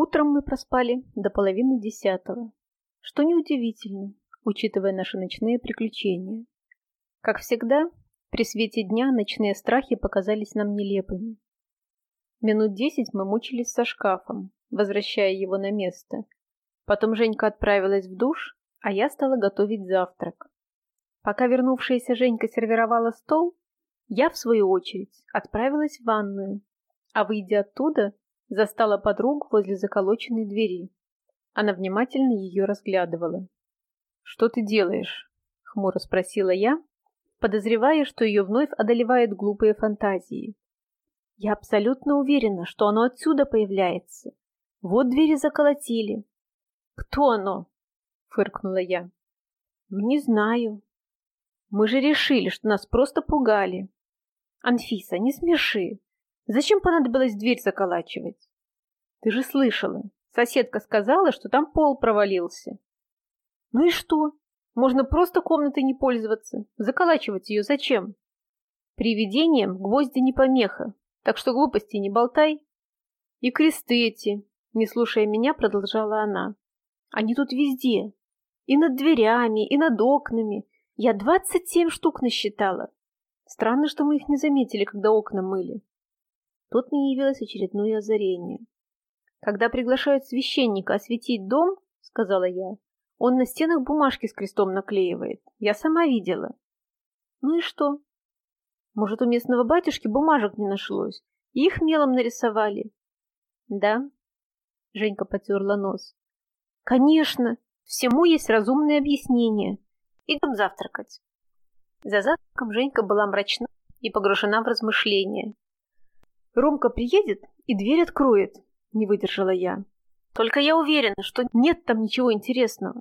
Утром мы проспали до половины десятого, что неудивительно, учитывая наши ночные приключения. Как всегда, при свете дня ночные страхи показались нам нелепыми. Минут десять мы мучились со шкафом, возвращая его на место. Потом Женька отправилась в душ, а я стала готовить завтрак. Пока вернувшаяся Женька сервировала стол, я, в свою очередь, отправилась в ванную, а, выйдя оттуда, застала подругу возле заколоченной двери. Она внимательно ее разглядывала. «Что ты делаешь?» — хмуро спросила я, подозревая, что ее вновь одолевают глупые фантазии. «Я абсолютно уверена, что оно отсюда появляется. Вот двери заколотили». «Кто оно?» — фыркнула я. «Не знаю. Мы же решили, что нас просто пугали». «Анфиса, не смеши. Зачем понадобилось дверь заколачивать? Ты же слышала. Соседка сказала, что там пол провалился. Ну и что? Можно просто комнатой не пользоваться. Заколачивать ее зачем? Привидениям гвозди не помеха, так что глупости не болтай. И кресты эти, не слушая меня, продолжала она. Они тут везде. И над дверями, и над окнами. Я двадцать семь штук насчитала. Странно, что мы их не заметили, когда окна мыли. Тут мне явилось очередное озарение. «Когда приглашают священника осветить дом, — сказала я, — он на стенах бумажки с крестом наклеивает. Я сама видела». «Ну и что?» «Может, у местного батюшки бумажек не нашлось, их мелом нарисовали?» «Да?» — Женька потерла нос. «Конечно! Всему есть разумное объяснение. Идем завтракать». За завтраком Женька была мрачна и погружена в размышления. Ромка приедет и дверь откроет, не выдержала я. Только я уверена, что нет там ничего интересного.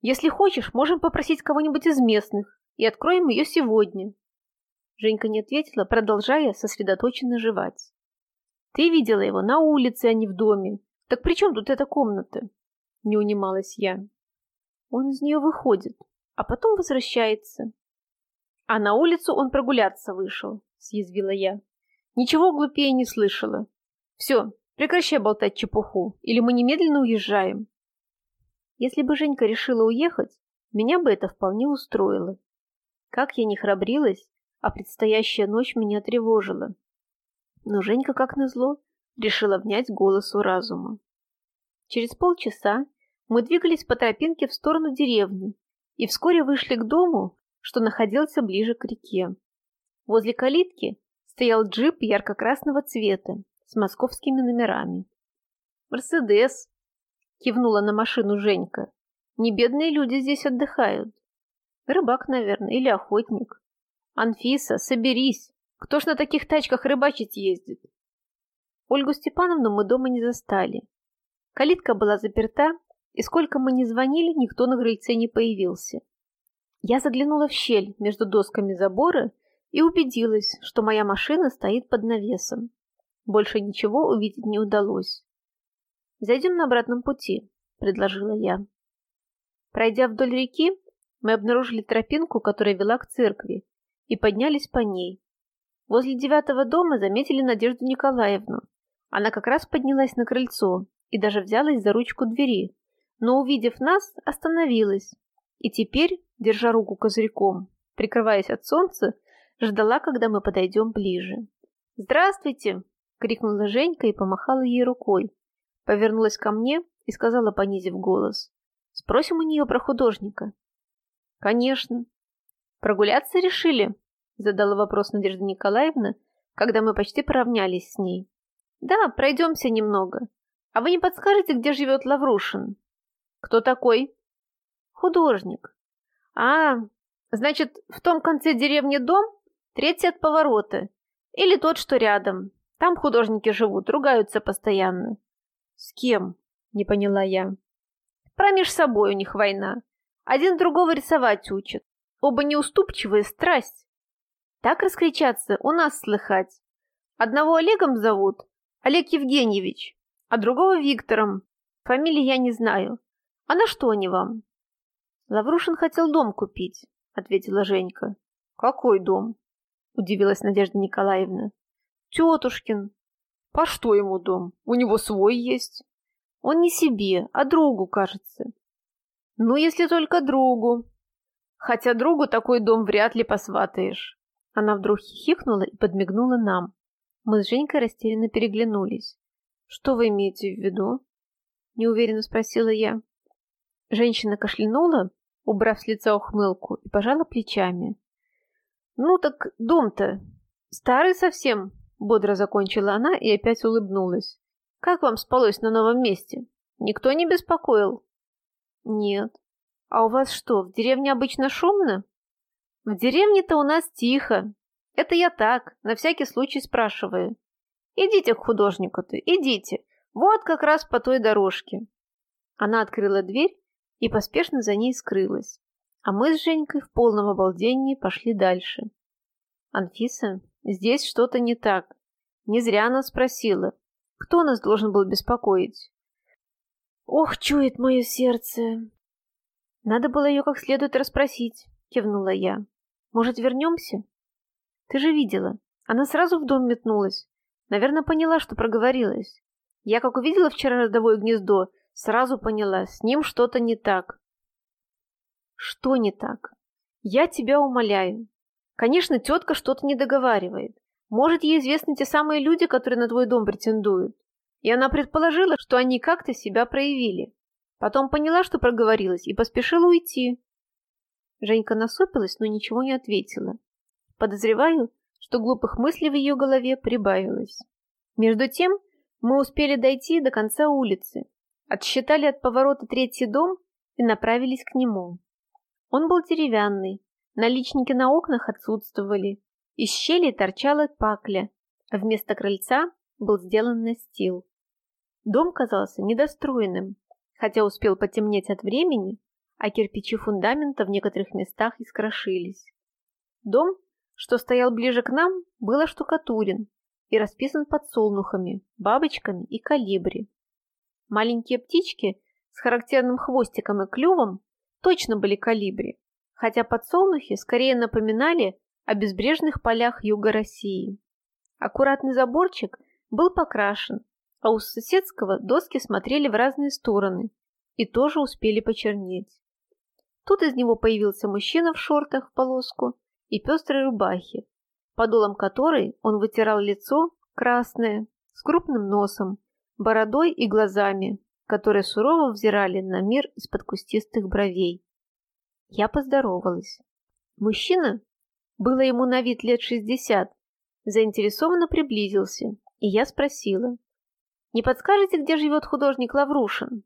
Если хочешь, можем попросить кого-нибудь из местных и откроем ее сегодня. Женька не ответила, продолжая сосредоточенно жевать. Ты видела его на улице, а не в доме. Так при чем тут эта комната? Не унималась я. Он из нее выходит, а потом возвращается. А на улицу он прогуляться вышел, съязвила я. Ничего глупее не слышала. Все, прекращай болтать чепуху, или мы немедленно уезжаем. Если бы Женька решила уехать, меня бы это вполне устроило. Как я не храбрилась, а предстоящая ночь меня тревожила. Но Женька, как назло, решила внять голосу разума. Через полчаса мы двигались по тропинке в сторону деревни и вскоре вышли к дому, что находился ближе к реке. Возле калитки стоял джип ярко-красного цвета с московскими номерами. «Мерседес!» — кивнула на машину Женька. «Не бедные люди здесь отдыхают. Рыбак, наверное, или охотник. Анфиса, соберись! Кто ж на таких тачках рыбачить ездит?» Ольгу Степановну мы дома не застали. Калитка была заперта, и сколько мы ни звонили, никто на крыльце не появился. Я заглянула в щель между досками забора и убедилась, что моя машина стоит под навесом. Больше ничего увидеть не удалось. «Зайдем на обратном пути», — предложила я. Пройдя вдоль реки, мы обнаружили тропинку, которая вела к церкви, и поднялись по ней. Возле девятого дома заметили Надежду Николаевну. Она как раз поднялась на крыльцо и даже взялась за ручку двери, но, увидев нас, остановилась. И теперь, держа руку козырьком, прикрываясь от солнца, ждала, когда мы подойдем ближе. «Здравствуйте!» — крикнула Женька и помахала ей рукой. Повернулась ко мне и сказала, понизив голос. «Спросим у нее про художника». «Конечно». «Прогуляться решили?» — задала вопрос Надежда Николаевна, когда мы почти поравнялись с ней. «Да, пройдемся немного. А вы не подскажете, где живет Лаврушин?» «Кто такой?» «Художник». «А, значит, в том конце деревни дом?» Третий от поворота. Или тот, что рядом. Там художники живут, ругаются постоянно. С кем? Не поняла я. Промеж собой у них война. Один другого рисовать учит. Оба неуступчивые, страсть. Так раскричаться у нас слыхать. Одного Олегом зовут, Олег Евгеньевич, а другого Виктором. Фамилии я не знаю. А на что они вам? Лаврушин хотел дом купить, ответила Женька. Какой дом? — удивилась Надежда Николаевна. «Тетушкин. По что ему дом? У него свой есть. Он не себе, а другу, кажется. Ну, если только другу. Хотя другу такой дом вряд ли посватаешь. Она вдруг хихикнула и подмигнула нам. Мы с Женькой растерянно переглянулись. Что вы имеете в виду? Неуверенно спросила я. Женщина кашлянула, убрав с лица ухмылку, и пожала плечами. «Ну так дом-то старый совсем», — бодро закончила она и опять улыбнулась. «Как вам спалось на новом месте? Никто не беспокоил?» «Нет. А у вас что, в деревне обычно шумно?» «В деревне-то у нас тихо. Это я так, на всякий случай спрашиваю. Идите к художнику-то, идите. Вот как раз по той дорожке». Она открыла дверь и поспешно за ней скрылась. А мы с Женькой в полном обалдении пошли дальше. «Анфиса, здесь что-то не так. Не зря она спросила. Кто нас должен был беспокоить?» «Ох, чует мое сердце!» «Надо было ее как следует расспросить», — кивнула я. «Может, вернемся?» «Ты же видела. Она сразу в дом метнулась. Наверное, поняла, что проговорилась. Я, как увидела вчера родовое гнездо, Сразу поняла, с ним что-то не так. Что не так? Я тебя умоляю. Конечно, тетка что-то не договаривает. Может, ей известны те самые люди, которые на твой дом претендуют. И она предположила, что они как-то себя проявили. Потом поняла, что проговорилась, и поспешила уйти. Женька насупилась, но ничего не ответила. Подозреваю, что глупых мыслей в ее голове прибавилось. Между тем, мы успели дойти до конца улицы, Отсчитали от поворота третий дом и направились к нему. Он был деревянный, наличники на окнах отсутствовали, из щели торчала пакля, а вместо крыльца был сделан настил. Дом казался недостроенным, хотя успел потемнеть от времени, а кирпичи фундамента в некоторых местах искрошились. Дом, что стоял ближе к нам, был оштукатурен и расписан подсолнухами, бабочками и калибри. Маленькие птички с характерным хвостиком и клювом точно были калибри, хотя подсолнухи скорее напоминали о безбрежных полях юга России. Аккуратный заборчик был покрашен, а у соседского доски смотрели в разные стороны и тоже успели почернеть. Тут из него появился мужчина в шортах в полоску и пестрой рубахе, подолом которой он вытирал лицо, красное, с крупным носом, бородой и глазами, которые сурово взирали на мир из-под кустистых бровей. Я поздоровалась. Мужчина, было ему на вид лет шестьдесят, заинтересованно приблизился, и я спросила. «Не подскажете, где живет художник Лаврушин?»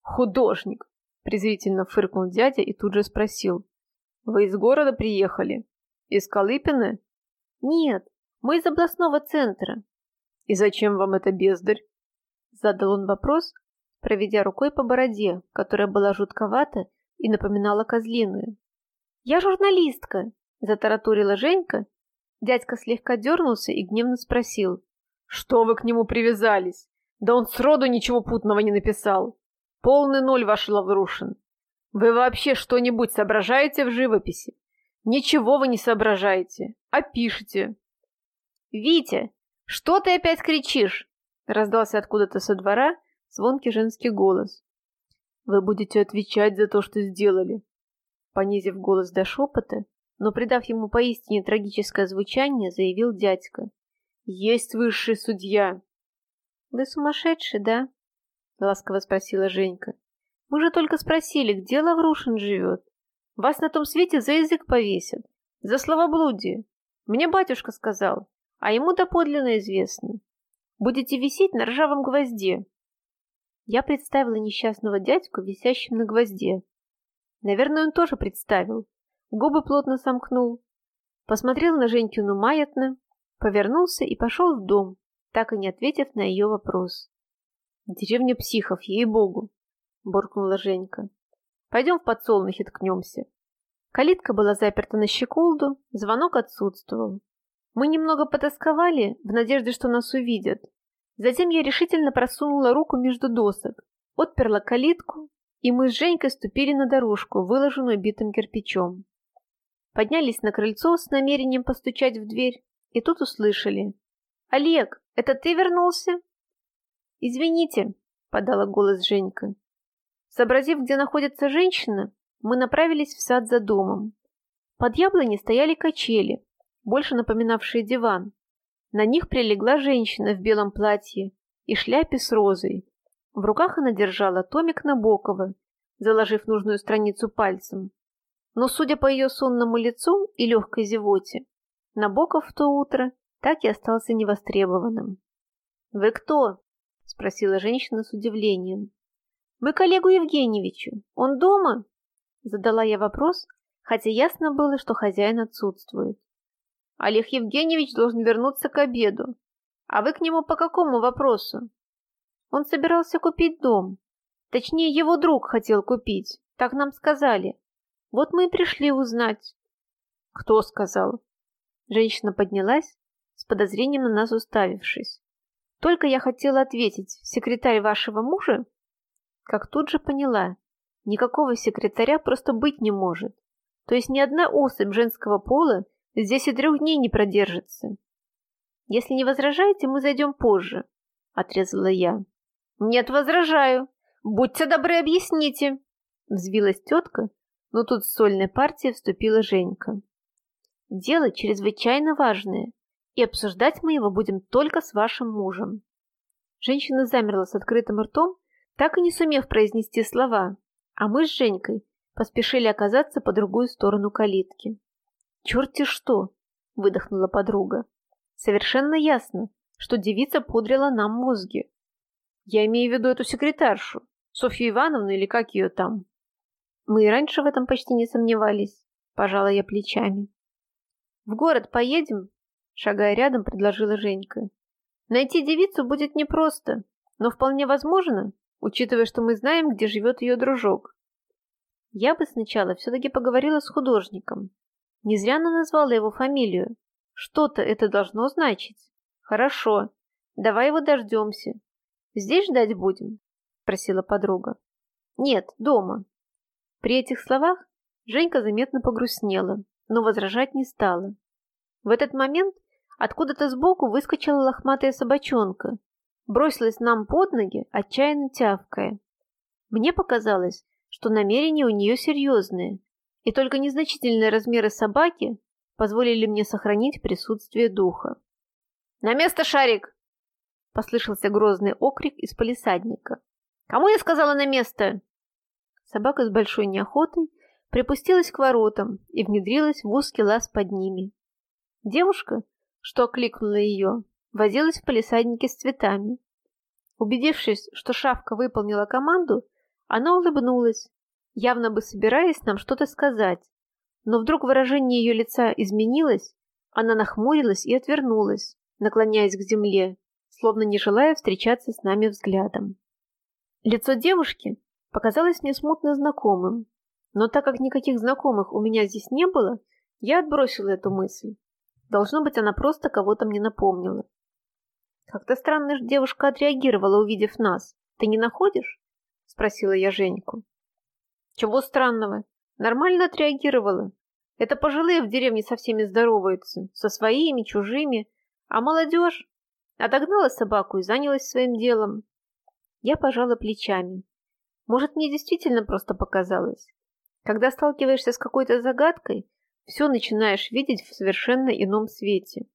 «Художник!» — презрительно фыркнул дядя и тут же спросил. «Вы из города приехали? Из Колыпина?» «Нет, мы из областного центра». «И зачем вам эта бездарь?» Задал он вопрос, проведя рукой по бороде, которая была жутковата и напоминала козлиную. «Я журналистка!» – затараторила Женька. Дядька слегка дернулся и гневно спросил. «Что вы к нему привязались? Да он сроду ничего путного не написал. Полный ноль ваш Лаврушин. Вы вообще что-нибудь соображаете в живописи? Ничего вы не соображаете, а пишете». «Витя, что ты опять кричишь?» Раздался откуда-то со двора звонкий женский голос. «Вы будете отвечать за то, что сделали». Понизив голос до шепота, но придав ему поистине трагическое звучание, заявил дядька. «Есть высший судья!» «Вы сумасшедший, да?» — ласково спросила Женька. «Мы же только спросили, где Лаврушин живет. Вас на том свете за язык повесят. За словоблудие. Мне батюшка сказал, а ему доподлинно известно. Будете висеть на ржавом гвозде. Я представила несчастного дядьку, висящим на гвозде. Наверное, он тоже представил. Губы плотно сомкнул. Посмотрел на Женькину маятно, повернулся и пошел в дом, так и не ответив на ее вопрос. «Деревня психов, ей-богу!» — буркнула Женька. «Пойдем в подсолнухи ткнемся». Калитка была заперта на щеколду, звонок отсутствовал. Мы немного потасковали, в надежде, что нас увидят. Затем я решительно просунула руку между досок, отперла калитку, и мы с Женькой ступили на дорожку, выложенную битым кирпичом. Поднялись на крыльцо с намерением постучать в дверь, и тут услышали. «Олег, это ты вернулся?» «Извините», — подала голос Женька. Сообразив, где находится женщина, мы направились в сад за домом. Под яблони стояли качели, больше напоминавшие диван. На них прилегла женщина в белом платье и шляпе с розой. В руках она держала томик Набокова, заложив нужную страницу пальцем. Но, судя по ее сонному лицу и легкой зевоте, Набоков в то утро так и остался невостребованным. «Вы кто?» — спросила женщина с удивлением. «Мы коллегу Евгеньевичу. Он дома?» Задала я вопрос, хотя ясно было, что хозяин отсутствует. «Олег Евгеньевич должен вернуться к обеду. А вы к нему по какому вопросу?» Он собирался купить дом. Точнее, его друг хотел купить. Так нам сказали. Вот мы и пришли узнать. Кто сказал? Женщина поднялась, с подозрением на нас уставившись. Только я хотела ответить, секретарь вашего мужа? Как тут же поняла, никакого секретаря просто быть не может. То есть ни одна особь женского пола здесь и трех дней не продержится. Если не возражаете, мы зайдем позже, отрезала я. Нет, возражаю. Будьте добры, объясните. Взвилась тетка, но тут с сольной партией вступила Женька. Дело чрезвычайно важное, и обсуждать мы его будем только с вашим мужем. Женщина замерла с открытым ртом, так и не сумев произнести слова, а мы с Женькой поспешили оказаться по другую сторону калитки. «Черти что!» — выдохнула подруга. «Совершенно ясно, что девица пудрила нам мозги. Я имею в виду эту секретаршу, Софью Ивановну или как ее там. Мы и раньше в этом почти не сомневались, пожала я плечами. В город поедем? Шагая рядом, предложила Женька. Найти девицу будет непросто, но вполне возможно, учитывая, что мы знаем, где живет ее дружок. Я бы сначала все-таки поговорила с художником. Не зря она назвала его фамилию. Что-то это должно значить. Хорошо, давай его дождемся. Здесь ждать будем? Просила подруга. Нет, дома. При этих словах Женька заметно погрустнела, но возражать не стала. В этот момент откуда-то сбоку выскочила лохматая собачонка, бросилась нам под ноги, отчаянно тявкая. Мне показалось, что намерения у нее серьезные, и только незначительные размеры собаки позволили мне сохранить присутствие духа. «На место, Шарик!» — послышался грозный окрик из полисадника. «Кому я сказала на место?» Собака с большой неохотой припустилась к воротам и внедрилась в узкий лаз под ними. Девушка, что окликнула ее, возилась в полисаднике с цветами. Убедившись, что шавка выполнила команду, она улыбнулась, явно бы собираясь нам что-то сказать. Но вдруг выражение ее лица изменилось, она нахмурилась и отвернулась, наклоняясь к земле, словно не желая встречаться с нами взглядом. Лицо девушки показалось мне смутно знакомым, но так как никаких знакомых у меня здесь не было, я отбросила эту мысль. Должно быть, она просто кого-то мне напомнила. Как-то странно девушка отреагировала, увидев нас. Ты не находишь? Спросила я Женьку. Чего странного? Нормально отреагировала. Это пожилые в деревне со всеми здороваются, со своими, чужими. А молодежь? Отогнала собаку и занялась своим делом. Я пожала плечами. Может, мне действительно просто показалось? Когда сталкиваешься с какой-то загадкой, все начинаешь видеть в совершенно ином свете.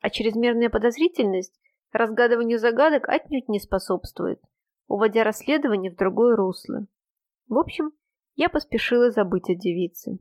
А чрезмерная подозрительность разгадыванию загадок отнюдь не способствует, уводя расследование в другое русло. В общем, я поспешила забыть о девице.